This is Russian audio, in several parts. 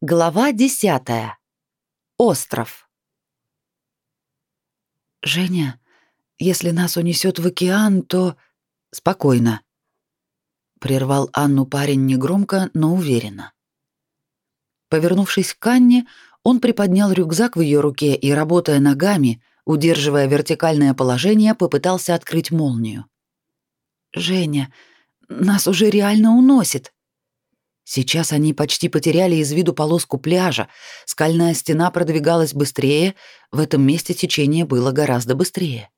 Глава десятая. Остров. Женя, если нас унесет в океан, то спокойно. Прервал Анну парень негромко, но уверенно. Повернувшись к Анне, он приподнял рюкзак в ее руке и, работая ногами, удерживая вертикальное положение, попытался открыть молнию. Женя, нас уже реально уносит. Сейчас они почти потеряли из виду полоску пляжа. Скальная стена продвигалась быстрее, в этом месте течение было гораздо быстрее.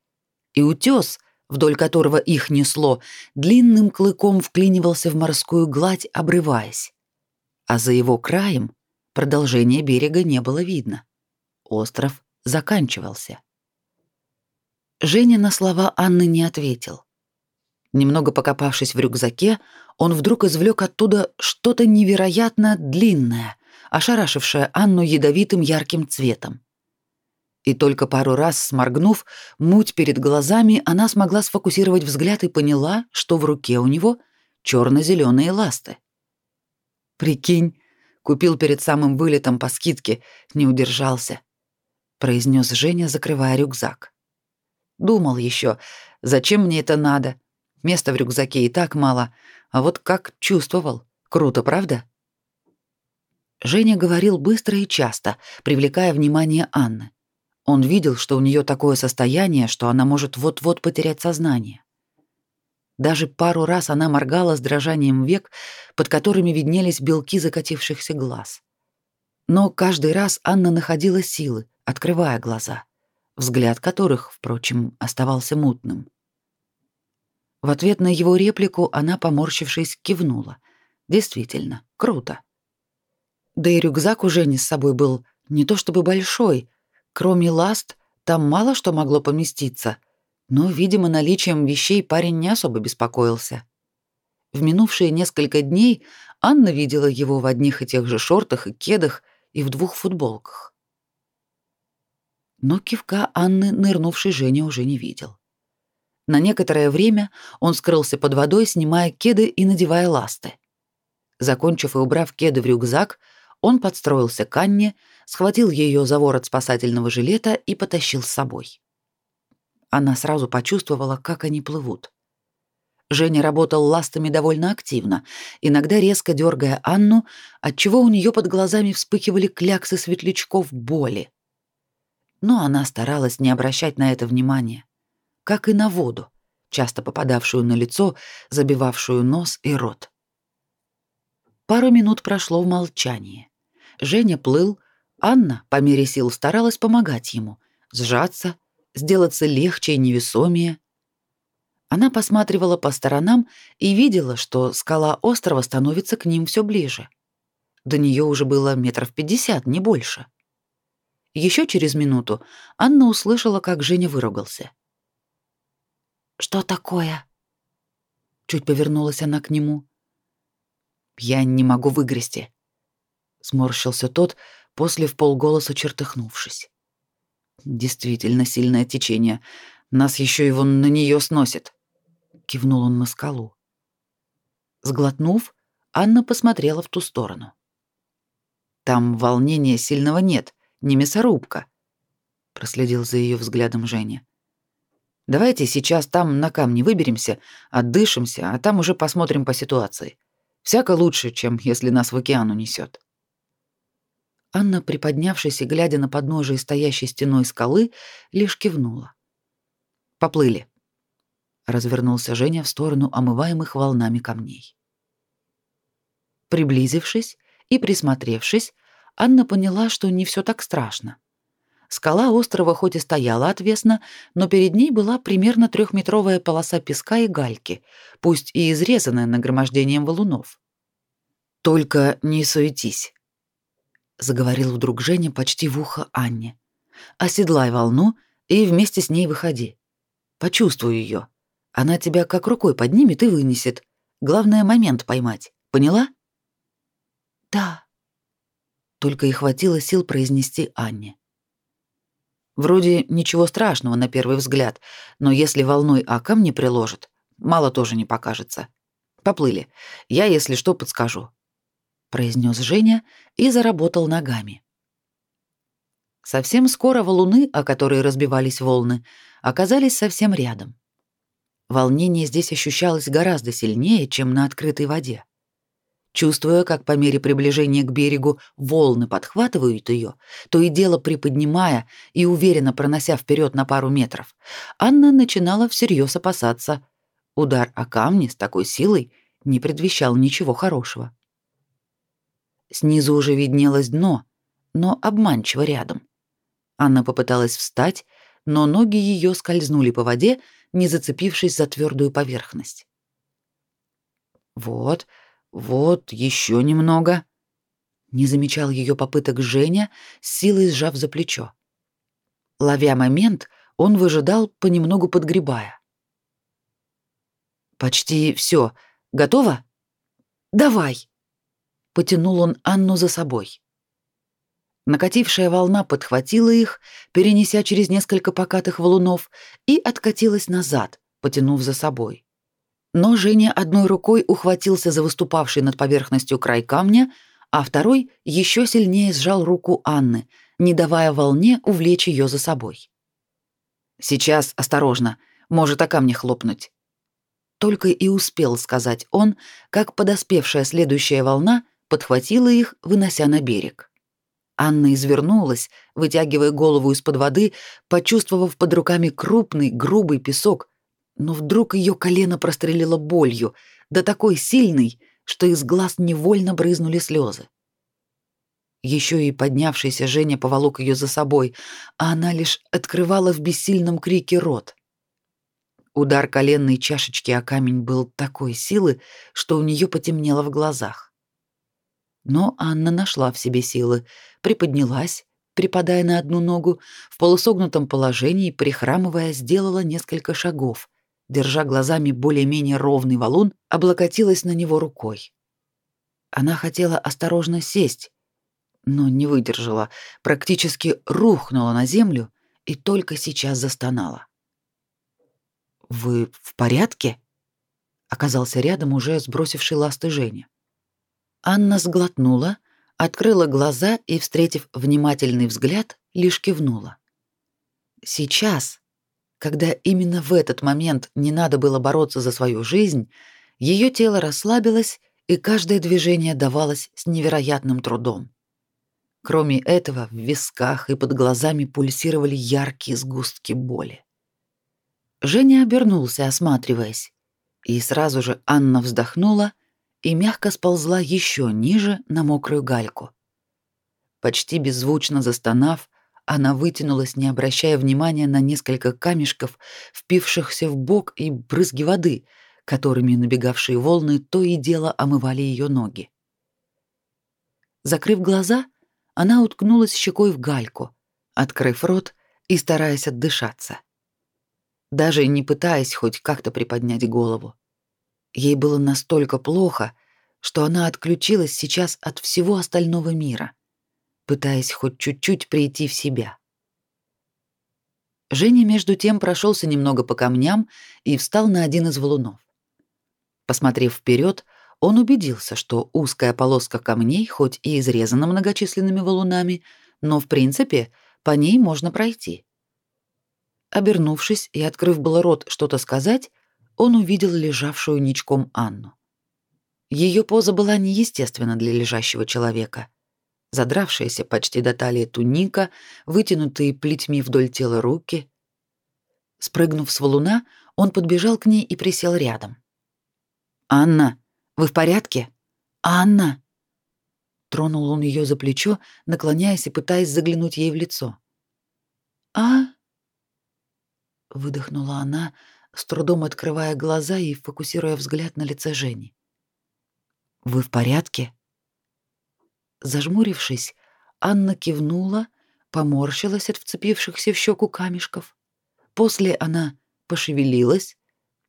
И утес, вдоль которого их несло, длинным клыком вклинивался в морскую гладь, обрываясь. А за его краем продолжения берега не было видно. Остров заканчивался. Женя на слова Анны не ответил. Немного покопавшись в рюкзаке, он вдруг извлек оттуда что-то невероятно длинное, ошарашившее Анну ядовитым ярким цветом. И только пару раз сморгнув муть перед глазами, она смогла сфокусировать взгляд и поняла, что в руке у него черно зеленые ласты. «Прикинь, купил перед самым вылетом по скидке, не удержался», — произнес Женя, закрывая рюкзак. «Думал еще, зачем мне это надо?» Места в рюкзаке и так мало, а вот как чувствовал. Круто, правда? Женя говорил быстро и часто, привлекая внимание Анны. Он видел, что у нее такое состояние, что она может вот-вот потерять сознание. Даже пару раз она моргала с дрожанием век, под которыми виднелись белки закатившихся глаз. Но каждый раз Анна находила силы, открывая глаза, взгляд которых, впрочем, оставался мутным. В ответ на его реплику она, поморщившись, кивнула. Действительно, круто. Да и рюкзак уже не с собой был не то чтобы большой. Кроме ласт, там мало что могло поместиться. Но, видимо, наличием вещей парень не особо беспокоился. В минувшие несколько дней Анна видела его в одних и тех же шортах и кедах и в двух футболках. Но кивка Анны нырнувший Женя уже не видел. На некоторое время он скрылся под водой, снимая кеды и надевая ласты. Закончив и убрав кеды в рюкзак, он подстроился к Анне, схватил ее за ворот спасательного жилета и потащил с собой. Она сразу почувствовала, как они плывут. Женя работал ластами довольно активно, иногда резко дергая Анну, отчего у нее под глазами вспыхивали кляксы светлячков боли. Но она старалась не обращать на это внимания как и на воду, часто попадавшую на лицо, забивавшую нос и рот. Пару минут прошло в молчании. Женя плыл, Анна по мере сил старалась помогать ему, сжаться, сделаться легче и невесомее. Она посматривала по сторонам и видела, что скала острова становится к ним все ближе. До нее уже было метров пятьдесят, не больше. Еще через минуту Анна услышала, как Женя выругался. Что такое? Чуть повернулась она к нему. Я не могу выгрести. Сморщился тот, после в полголоса чертыхнувшись. Действительно сильное течение. Нас еще его на нее сносит. Кивнул он на скалу. Сглотнув, Анна посмотрела в ту сторону. Там волнения сильного нет, не мясорубка. Проследил за ее взглядом Женя. Давайте сейчас там на камни выберемся, отдышимся, а там уже посмотрим по ситуации. Всяко лучше, чем если нас в океан унесет. Анна, приподнявшись и глядя на подножие стоящей стеной скалы, лишь кивнула. Поплыли. Развернулся Женя в сторону омываемых волнами камней. Приблизившись и присмотревшись, Анна поняла, что не все так страшно. Скала острова хоть и стояла отвесно, но перед ней была примерно трехметровая полоса песка и гальки, пусть и изрезанная нагромождением валунов. «Только не суетись», — заговорил вдруг Женя почти в ухо Анне. «Оседлай волну и вместе с ней выходи. Почувствуй ее. Она тебя как рукой поднимет и вынесет. Главное — момент поймать. Поняла?» «Да», — только и хватило сил произнести Анне. Вроде ничего страшного на первый взгляд, но если волной о камни приложит, мало тоже не покажется. Поплыли. Я, если что, подскажу. произнес Женя и заработал ногами. Совсем скоро валуны, о которые разбивались волны, оказались совсем рядом. Волнение здесь ощущалось гораздо сильнее, чем на открытой воде. Чувствуя, как по мере приближения к берегу волны подхватывают ее, то и дело приподнимая и уверенно пронося вперед на пару метров, Анна начинала всерьез опасаться. Удар о камни с такой силой не предвещал ничего хорошего. Снизу уже виднелось дно, но обманчиво рядом. Анна попыталась встать, но ноги ее скользнули по воде, не зацепившись за твердую поверхность. Вот, вот, еще немного. Не замечал ее попыток Женя, силой сжав за плечо. Ловя момент, он выжидал, понемногу подгребая. Почти все. Готово? Давай. Потянул он Анну за собой. Накатившая волна подхватила их, перенеся через несколько покатых валунов, и откатилась назад, потянув за собой. Но Женя одной рукой ухватился за выступавший над поверхностью край камня, а второй еще сильнее сжал руку Анны, не давая волне увлечь ее за собой. «Сейчас, осторожно, может о камне хлопнуть». Только и успел сказать он, как подоспевшая следующая волна подхватила их, вынося на берег. Анна извернулась, вытягивая голову из-под воды, почувствовав под руками крупный, грубый песок, но вдруг ее колено прострелило болью, да такой сильной, что из глаз невольно брызнули слезы. Еще и поднявшийся Женя поволок ее за собой, а она лишь открывала в бессильном крике рот. Удар коленной чашечки о камень был такой силы, что у нее потемнело в глазах. Но Анна нашла в себе силы, приподнялась, припадая на одну ногу, в полусогнутом положении, прихрамывая, сделала несколько шагов, держа глазами более-менее ровный валун, облокотилась на него рукой. Она хотела осторожно сесть, но не выдержала, практически рухнула на землю и только сейчас застонала. «Вы в порядке?» Оказался рядом уже сбросивший ласты Женя. Анна сглотнула, открыла глаза и, встретив внимательный взгляд, лишь кивнула. Сейчас, когда именно в этот момент не надо было бороться за свою жизнь, ее тело расслабилось, и каждое движение давалось с невероятным трудом. Кроме этого, в висках и под глазами пульсировали яркие сгустки боли. Женя обернулся, осматриваясь, и сразу же Анна вздохнула и мягко сползла еще ниже на мокрую гальку. Почти беззвучно застонав, она вытянулась, не обращая внимания на несколько камешков, впившихся в бок и брызги воды, которыми набегавшие волны то и дело омывали ее ноги. Закрыв глаза, она уткнулась щекой в гальку, открыв рот и стараясь отдышаться. Даже не пытаясь хоть как-то приподнять голову. Ей было настолько плохо, что она отключилась сейчас от всего остального мира — пытаясь хоть чуть-чуть прийти в себя. Женя между тем прошелся немного по камням и встал на один из валунов. Посмотрев вперед, он убедился, что узкая полоска камней хоть и изрезана многочисленными валунами, но в принципе по ней можно пройти. Обернувшись и открыв было рот что-то сказать, он увидел лежавшую ничком Анну. Ее поза была неестественна для лежащего человека — задравшаяся почти до талии туника, вытянутые плетьми вдоль тела руки. Спрыгнув с валуна, он подбежал к ней и присел рядом. «Анна, вы в порядке? Анна!» Тронул он ее за плечо, наклоняясь и пытаясь заглянуть ей в лицо. «А?» Выдохнула она, с трудом открывая глаза и фокусируя взгляд на лице Жени. «Вы в порядке?» Зажмурившись, Анна кивнула, поморщилась от вцепившихся в щеку камешков. После она пошевелилась,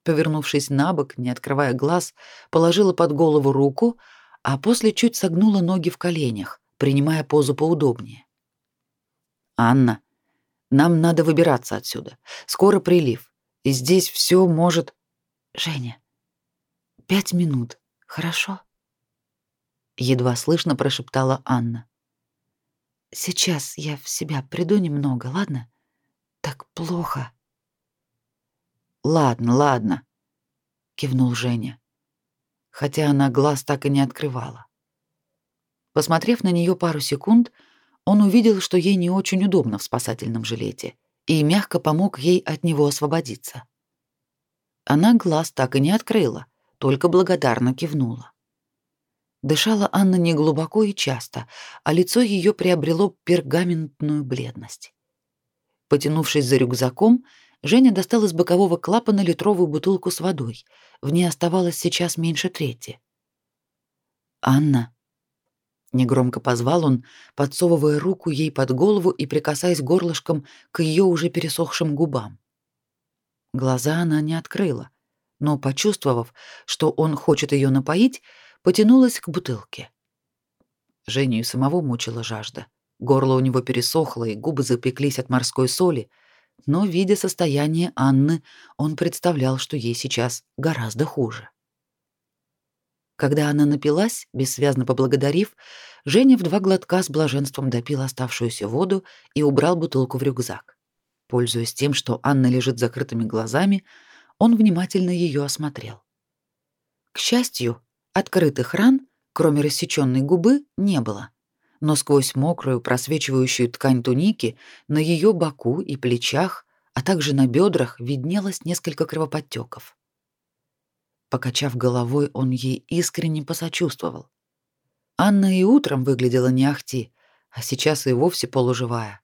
повернувшись на бок, не открывая глаз, положила под голову руку, а после чуть согнула ноги в коленях, принимая позу поудобнее. «Анна, нам надо выбираться отсюда. Скоро прилив, и здесь все может...» «Женя, пять минут, хорошо?» Едва слышно прошептала Анна. Сейчас я в себя приду немного, ладно? Так плохо. Ладно, ладно, кивнул Женя. Хотя она глаз так и не открывала. Посмотрев на нее пару секунд, он увидел, что ей не очень удобно в спасательном жилете, и мягко помог ей от него освободиться. Она глаз так и не открыла, только благодарно кивнула. Дышала Анна не глубоко и часто, а лицо ее приобрело пергаментную бледность. Потянувшись за рюкзаком, Женя достал из бокового клапана литровую бутылку с водой. В ней оставалось сейчас меньше трети. «Анна», — негромко позвал он, подсовывая руку ей под голову и прикасаясь горлышком к ее уже пересохшим губам. Глаза она не открыла, но, почувствовав, что он хочет ее напоить, потянулась к бутылке. Женю и самого мучила жажда. Горло у него пересохло, и губы запеклись от морской соли, но, видя состояние Анны, он представлял, что ей сейчас гораздо хуже. Когда она напилась, бессвязно поблагодарив, Женя в два глотка с блаженством допил оставшуюся воду и убрал бутылку в рюкзак. Пользуясь тем, что Анна лежит закрытыми глазами, он внимательно ее осмотрел. К счастью, открытых ран, кроме рассеченной губы, не было но сквозь мокрую просвечивающую ткань туники на ее боку и плечах, а также на бедрах виднелось несколько кровоподтеков. Покачав головой, он ей искренне посочувствовал. Анна и утром выглядела не ахти, а сейчас и вовсе полуживая,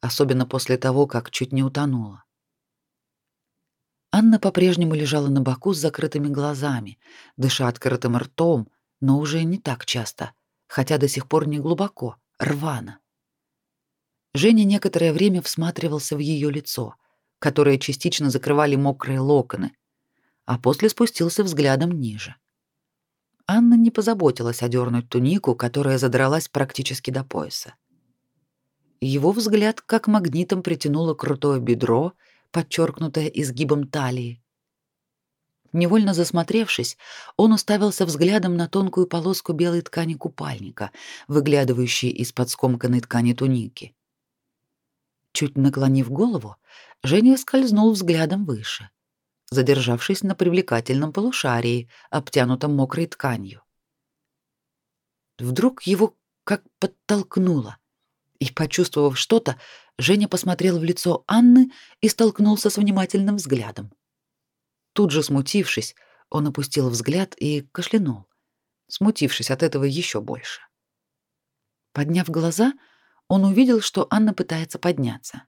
особенно после того, как чуть не утонула. Анна по-прежнему лежала на боку с закрытыми глазами, дыша открытым ртом, но уже не так часто — хотя до сих пор не глубоко, рвано. Женя некоторое время всматривался в ее лицо, которое частично закрывали мокрые локоны, а после спустился взглядом ниже. Анна не позаботилась одернуть тунику, которая задралась практически до пояса. Его взгляд как магнитом притянуло крутое бедро, подчеркнутое изгибом талии, Невольно засмотревшись, он уставился взглядом на тонкую полоску белой ткани купальника, выглядывающей из-под скомканной ткани туники. Чуть наклонив голову, Женя скользнул взглядом выше, задержавшись на привлекательном полушарии, обтянутом мокрой тканью. Вдруг его как подтолкнуло, и, почувствовав что-то, Женя посмотрел в лицо Анны и столкнулся с внимательным взглядом. Тут же смутившись, он опустил взгляд и кашлянул, смутившись от этого еще больше. Подняв глаза, он увидел, что Анна пытается подняться.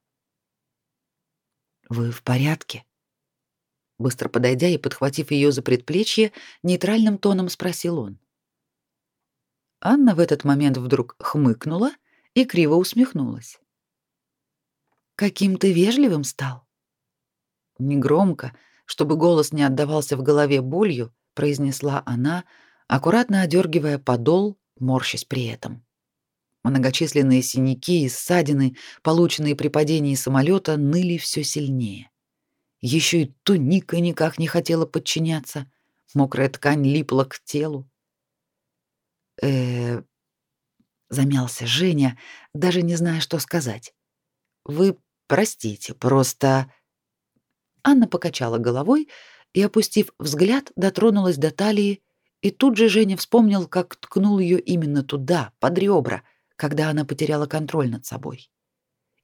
«Вы в порядке?» Быстро подойдя и подхватив ее за предплечье, нейтральным тоном спросил он. Анна в этот момент вдруг хмыкнула и криво усмехнулась. «Каким ты вежливым стал?» Негромко, чтобы голос не отдавался в голове болью, произнесла она, аккуратно одергивая подол, морщась при этом. Многочисленные синяки и ссадины, полученные при падении самолета, ныли все сильнее. Еще и туника никак не хотела подчиняться, мокрая ткань липла к телу. э замялся Женя, даже не зная, что сказать. Вы простите, просто Анна покачала головой и, опустив взгляд, дотронулась до талии, и тут же Женя вспомнил, как ткнул ее именно туда, под ребра, когда она потеряла контроль над собой.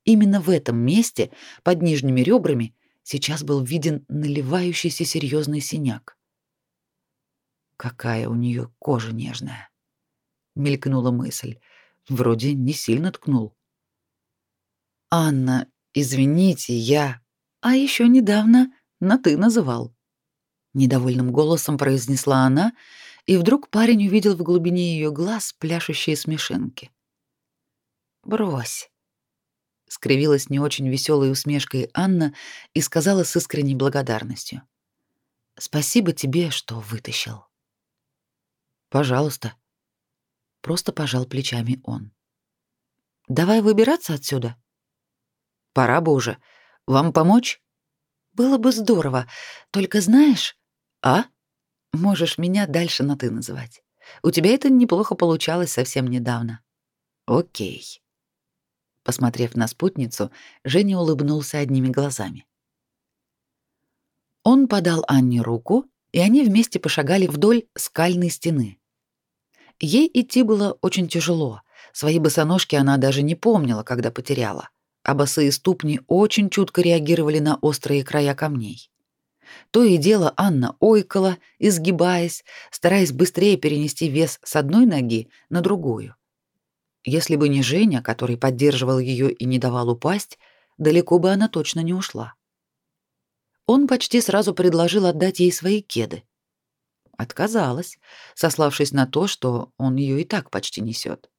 Именно в этом месте, под нижними ребрами, сейчас был виден наливающийся серьезный синяк. Какая у нее кожа нежная, мелькнула мысль. Вроде не сильно ткнул. Анна, извините, я а еще недавно на «ты» называл. Недовольным голосом произнесла она, и вдруг парень увидел в глубине ее глаз пляшущие смешинки. «Брось», — скривилась не очень веселой усмешкой Анна и сказала с искренней благодарностью. «Спасибо тебе, что вытащил». «Пожалуйста», — просто пожал плечами он. «Давай выбираться отсюда?» «Пора бы уже. Вам помочь? Было бы здорово. Только знаешь, а? Можешь меня дальше на ты называть. У тебя это неплохо получалось совсем недавно. Окей. Посмотрев на спутницу, Женя улыбнулся одними глазами. Он подал Анне руку, и они вместе пошагали вдоль скальной стены. Ей идти было очень тяжело. Свои босоножки она даже не помнила, когда потеряла, а босые ступни очень чутко реагировали на острые края камней. То и дело Анна ойкала, изгибаясь, стараясь быстрее перенести вес с одной ноги на другую. Если бы не Женя, который поддерживал ее и не давал упасть, далеко бы она точно не ушла. Он почти сразу предложил отдать ей свои кеды. Отказалась, сославшись на то, что он ее и так почти несет.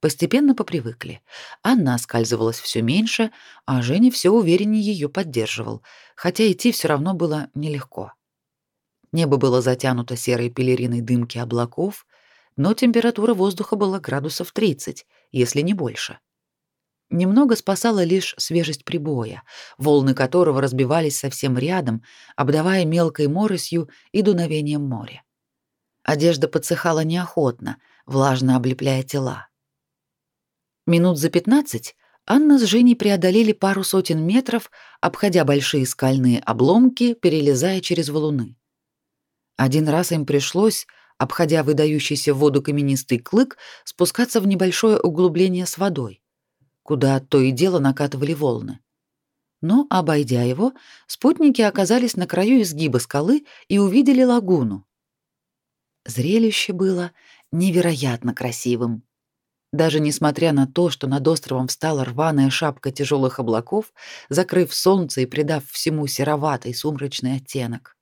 Постепенно попривыкли. Анна оскальзывалась все меньше, а Женя все увереннее ее поддерживал, хотя идти все равно было нелегко. Небо было затянуто серой пелериной дымки облаков, но температура воздуха была градусов 30, если не больше. Немного спасала лишь свежесть прибоя, волны которого разбивались совсем рядом, обдавая мелкой моросью и дуновением моря. Одежда подсыхала неохотно, влажно облепляя тела. Минут за пятнадцать Анна с Женей преодолели пару сотен метров, обходя большие скальные обломки, перелезая через валуны. Один раз им пришлось, обходя выдающийся в воду каменистый клык, спускаться в небольшое углубление с водой, куда то и дело накатывали волны. Но, обойдя его, спутники оказались на краю изгиба скалы и увидели лагуну. Зрелище было невероятно красивым. Даже несмотря на то, что над островом встала рваная шапка тяжелых облаков, закрыв солнце и придав всему сероватый сумрачный оттенок.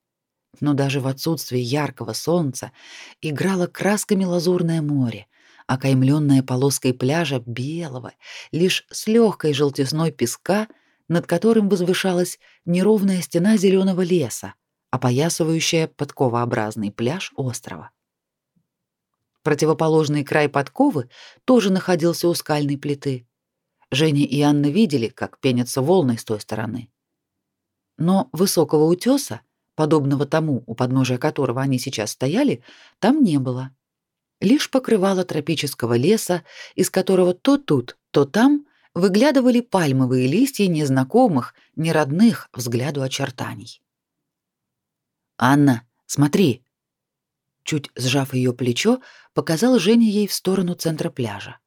Но даже в отсутствии яркого солнца играло красками лазурное море, окаймленное полоской пляжа белого, лишь с легкой желтизной песка, над которым возвышалась неровная стена зеленого леса, опоясывающая подковообразный пляж острова. Противоположный край подковы тоже находился у скальной плиты. Женя и Анна видели, как пенятся волны с той стороны. Но высокого утеса, подобного тому, у подножия которого они сейчас стояли, там не было. Лишь покрывало тропического леса, из которого то тут, то там выглядывали пальмовые листья незнакомых, неродных взгляду очертаний. «Анна, смотри!» Чуть сжав ее плечо, показал Женя ей в сторону центра пляжа.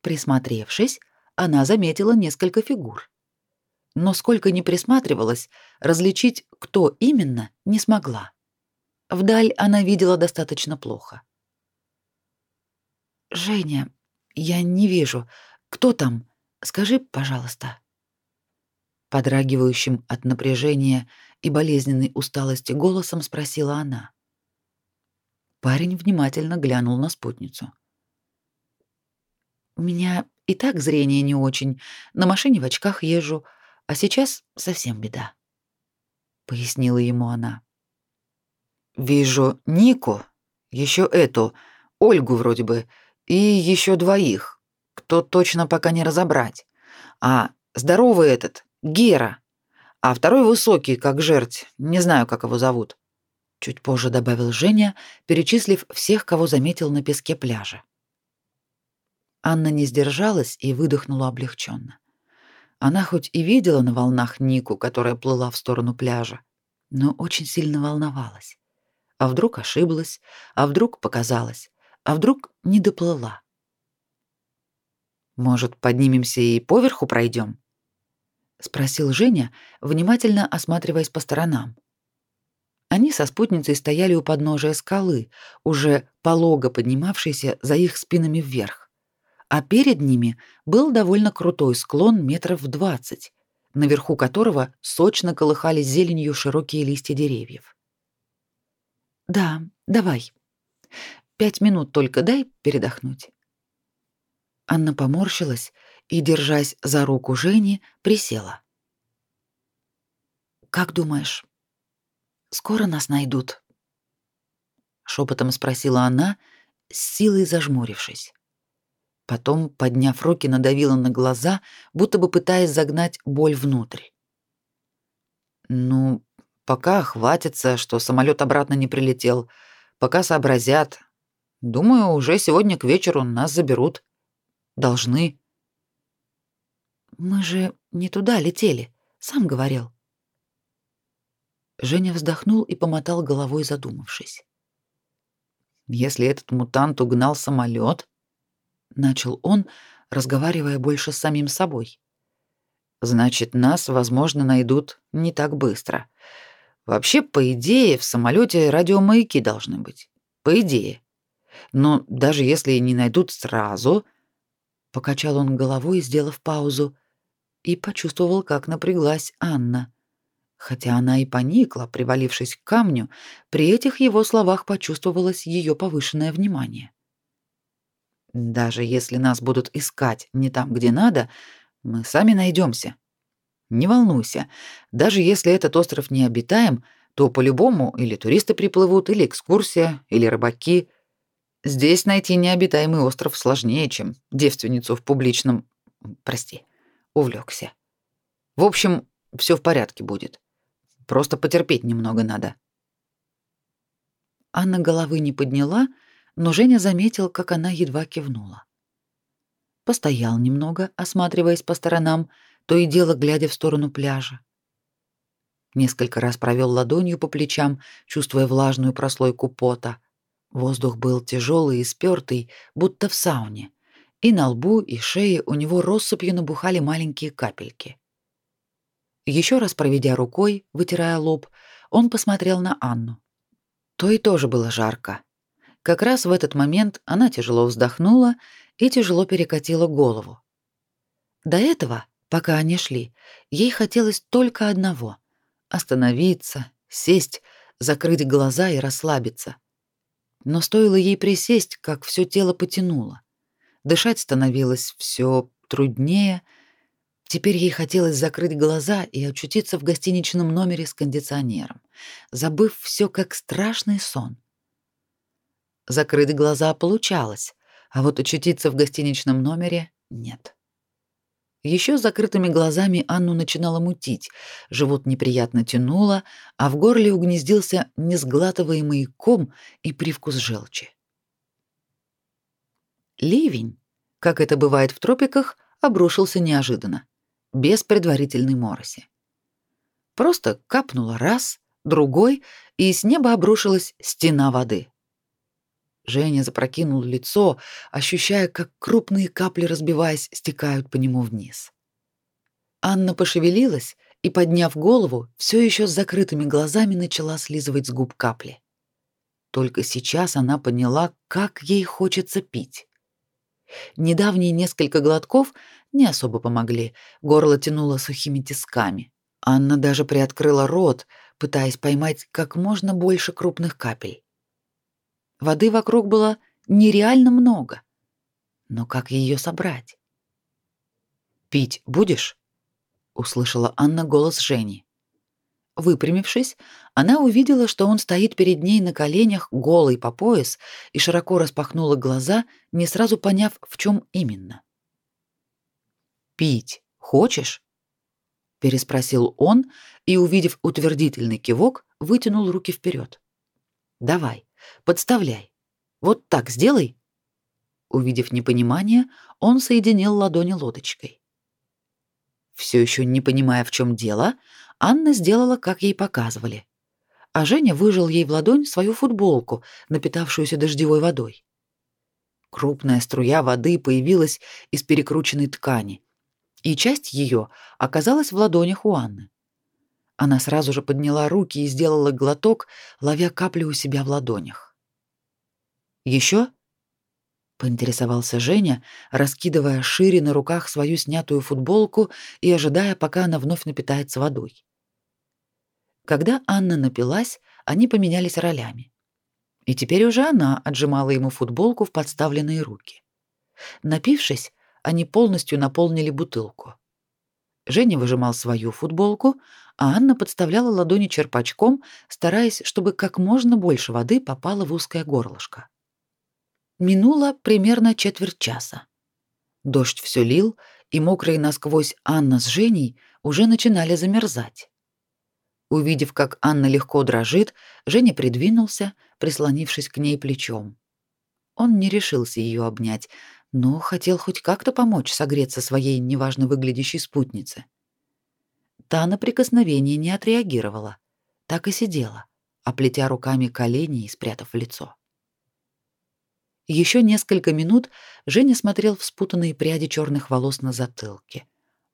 Присмотревшись, она заметила несколько фигур. Но сколько ни присматривалась, различить, кто именно, не смогла. Вдаль она видела достаточно плохо. «Женя, я не вижу. Кто там? Скажи, пожалуйста». Подрагивающим от напряжения и болезненной усталости голосом спросила она. Парень внимательно глянул на спутницу. «У меня и так зрение не очень, на машине в очках езжу, а сейчас совсем беда», — пояснила ему она. «Вижу Нику, еще эту, Ольгу вроде бы, и еще двоих, кто точно пока не разобрать. А здоровый этот, Гера, а второй высокий, как жерть, не знаю, как его зовут. Чуть позже добавил Женя, перечислив всех, кого заметил на песке пляжа. Анна не сдержалась и выдохнула облегченно. Она хоть и видела на волнах Нику, которая плыла в сторону пляжа, но очень сильно волновалась. А вдруг ошиблась, а вдруг показалось, а вдруг не доплыла. Может, поднимемся и поверху пройдем? спросил Женя, внимательно осматриваясь по сторонам. Они со спутницей стояли у подножия скалы, уже полого поднимавшейся за их спинами вверх. А перед ними был довольно крутой склон метров в двадцать, наверху которого сочно колыхались зеленью широкие листья деревьев. «Да, давай. Пять минут только дай передохнуть». Анна поморщилась и, держась за руку Жени, присела. «Как думаешь, Скоро нас найдут. Шепотом спросила она, с силой зажмурившись. Потом, подняв руки, надавила на глаза, будто бы пытаясь загнать боль внутрь. Ну, пока хватится, что самолет обратно не прилетел. пока сообразят. Думаю, уже сегодня к вечеру нас заберут. Должны. Мы же не туда летели, сам говорил. Женя вздохнул и помотал головой, задумавшись. Если этот мутант угнал самолет, начал он, разговаривая больше с самим собой. Значит, нас, возможно, найдут не так быстро. Вообще, по идее, в самолете радиомаяки должны быть. По идее. Но даже если не найдут сразу, покачал он головой, сделав паузу, и почувствовал, как напряглась Анна. Хотя она и поникла, привалившись к камню, при этих его словах почувствовалось ее повышенное внимание. Даже если нас будут искать не там, где надо, мы сами найдемся. Не волнуйся, даже если этот остров не обитаем, то по-любому или туристы приплывут, или экскурсия, или рыбаки. Здесь найти необитаемый остров сложнее, чем девственницу в публичном... Прости, увлекся. В общем, все в порядке будет. Просто потерпеть немного надо. Анна головы не подняла, но Женя заметил, как она едва кивнула. Постоял немного, осматриваясь по сторонам, то и дело глядя в сторону пляжа. Несколько раз провел ладонью по плечам, чувствуя влажную прослойку пота. Воздух был тяжелый и спёртый, будто в сауне, и на лбу и шее у него россыпью набухали маленькие капельки. Еще раз проведя рукой, вытирая лоб, он посмотрел на Анну. То и тоже было жарко. Как раз в этот момент она тяжело вздохнула и тяжело перекатила голову. До этого Пока они шли, ей хотелось только одного — остановиться, сесть, закрыть глаза и расслабиться. Но стоило ей присесть, как все тело потянуло. Дышать становилось все труднее. Теперь ей хотелось закрыть глаза и очутиться в гостиничном номере с кондиционером, забыв все как страшный сон. Закрыть глаза получалось, а вот очутиться в гостиничном номере — нет. Еще с закрытыми глазами Анну начинало мутить, живот неприятно тянуло, а в горле угнездился несглатываемый ком и привкус желчи. Ливень, как это бывает в тропиках, обрушился неожиданно, без предварительной мороси. Просто капнуло раз, другой, и с неба обрушилась стена воды. Женя запрокинул лицо, ощущая, как крупные капли, разбиваясь, стекают по нему вниз. Анна пошевелилась и, подняв голову, все еще с закрытыми глазами начала слизывать с губ капли. Только сейчас она поняла, как ей хочется пить. Недавние несколько глотков не особо помогли, горло тянуло сухими тисками. Анна даже приоткрыла рот, пытаясь поймать как можно больше крупных капель. Воды вокруг было нереально много. Но как ее собрать? «Пить будешь?» — услышала Анна голос Жени. Выпрямившись, она увидела, что он стоит перед ней на коленях, голый по пояс, и широко распахнула глаза, не сразу поняв, в чем именно. «Пить хочешь?» — переспросил он и, увидев утвердительный кивок, вытянул руки вперед. «Давай». Подставляй. Вот так сделай. Увидев непонимание, он соединил ладони лодочкой. Все еще не понимая, в чем дело, Анна сделала, как ей показывали. А Женя выжил ей в ладонь свою футболку, напитавшуюся дождевой водой. Крупная струя воды появилась из перекрученной ткани, и часть ее оказалась в ладонях у Анны. Она сразу же подняла руки и сделала глоток, ловя капли у себя в ладонях. Еще? поинтересовался Женя, раскидывая шире на руках свою снятую футболку и ожидая, пока она вновь напитается водой. Когда Анна напилась, они поменялись ролями. И теперь уже она отжимала ему футболку в подставленные руки. Напившись, они полностью наполнили бутылку. Женя выжимал свою футболку, а Анна подставляла ладони черпачком, стараясь, чтобы как можно больше воды попало в узкое горлышко. Минуло примерно четверть часа. Дождь все лил, и мокрые насквозь Анна с Женей уже начинали замерзать. Увидев, как Анна легко дрожит, Женя придвинулся, прислонившись к ней плечом. Он не решился ее обнять, но хотел хоть как-то помочь согреться своей неважно выглядящей спутнице. Та на прикосновение не отреагировала, так и сидела, оплетя руками колени и спрятав лицо. Еще несколько минут Женя смотрел в спутанные пряди черных волос на затылке,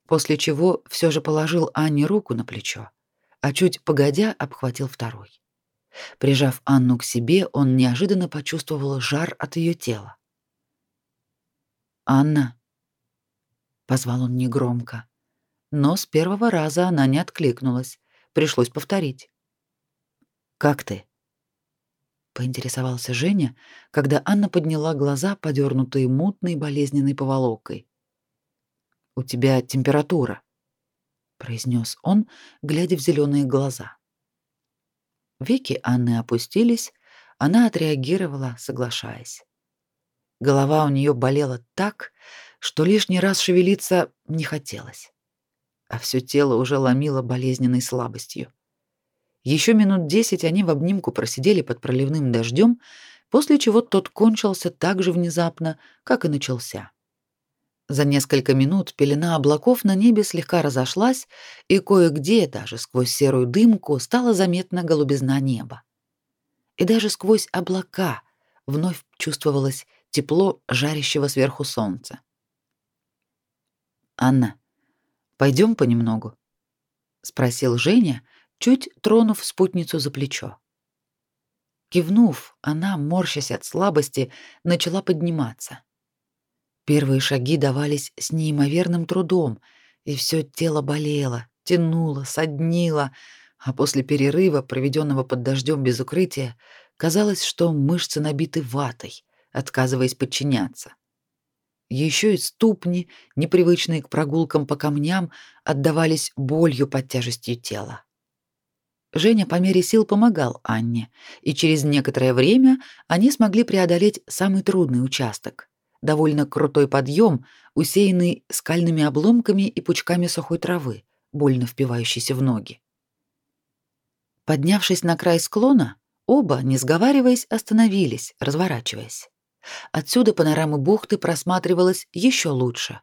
после чего все же положил Анне руку на плечо, а чуть погодя обхватил второй. Прижав Анну к себе, он неожиданно почувствовал жар от ее тела. «Анна!» — позвал он негромко. Но с первого раза она не откликнулась. Пришлось повторить. «Как ты?» — поинтересовался Женя, когда Анна подняла глаза, подернутые мутной болезненной поволокой. «У тебя температура», — произнес он, глядя в зеленые глаза. Веки Анны опустились, она отреагировала, соглашаясь. Голова у нее болела так, что лишний раз шевелиться не хотелось, а все тело уже ломило болезненной слабостью. Еще минут десять они в обнимку просидели под проливным дождем, после чего тот кончился так же внезапно, как и начался. За несколько минут пелена облаков на небе слегка разошлась, и кое-где даже сквозь серую дымку стала заметна голубизна неба. И даже сквозь облака вновь чувствовалась тепло жарящего сверху солнца. «Анна, пойдем понемногу?» — спросил Женя, чуть тронув спутницу за плечо. Кивнув, она, морщась от слабости, начала подниматься. Первые шаги давались с неимоверным трудом, и все тело болело, тянуло, соднило, а после перерыва, проведенного под дождем без укрытия, казалось, что мышцы набиты ватой, отказываясь подчиняться. Еще и ступни, непривычные к прогулкам по камням, отдавались болью под тяжестью тела. Женя по мере сил помогал Анне, и через некоторое время они смогли преодолеть самый трудный участок — довольно крутой подъем, усеянный скальными обломками и пучками сухой травы, больно впивающейся в ноги. Поднявшись на край склона, оба, не сговариваясь, остановились, разворачиваясь. Отсюда панорама бухты просматривалась еще лучше.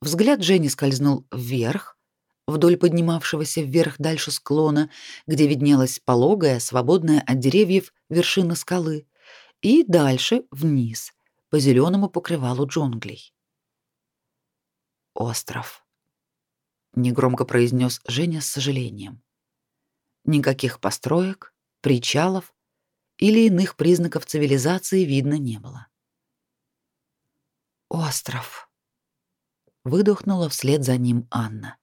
Взгляд Жени скользнул вверх, вдоль поднимавшегося вверх дальше склона, где виднелась пологая, свободная от деревьев вершина скалы, и дальше вниз, по зеленому покрывалу джунглей. «Остров», — негромко произнес Женя с сожалением. Никаких построек, причалов, или иных признаков цивилизации видно не было. Остров. Выдохнула вслед за ним Анна.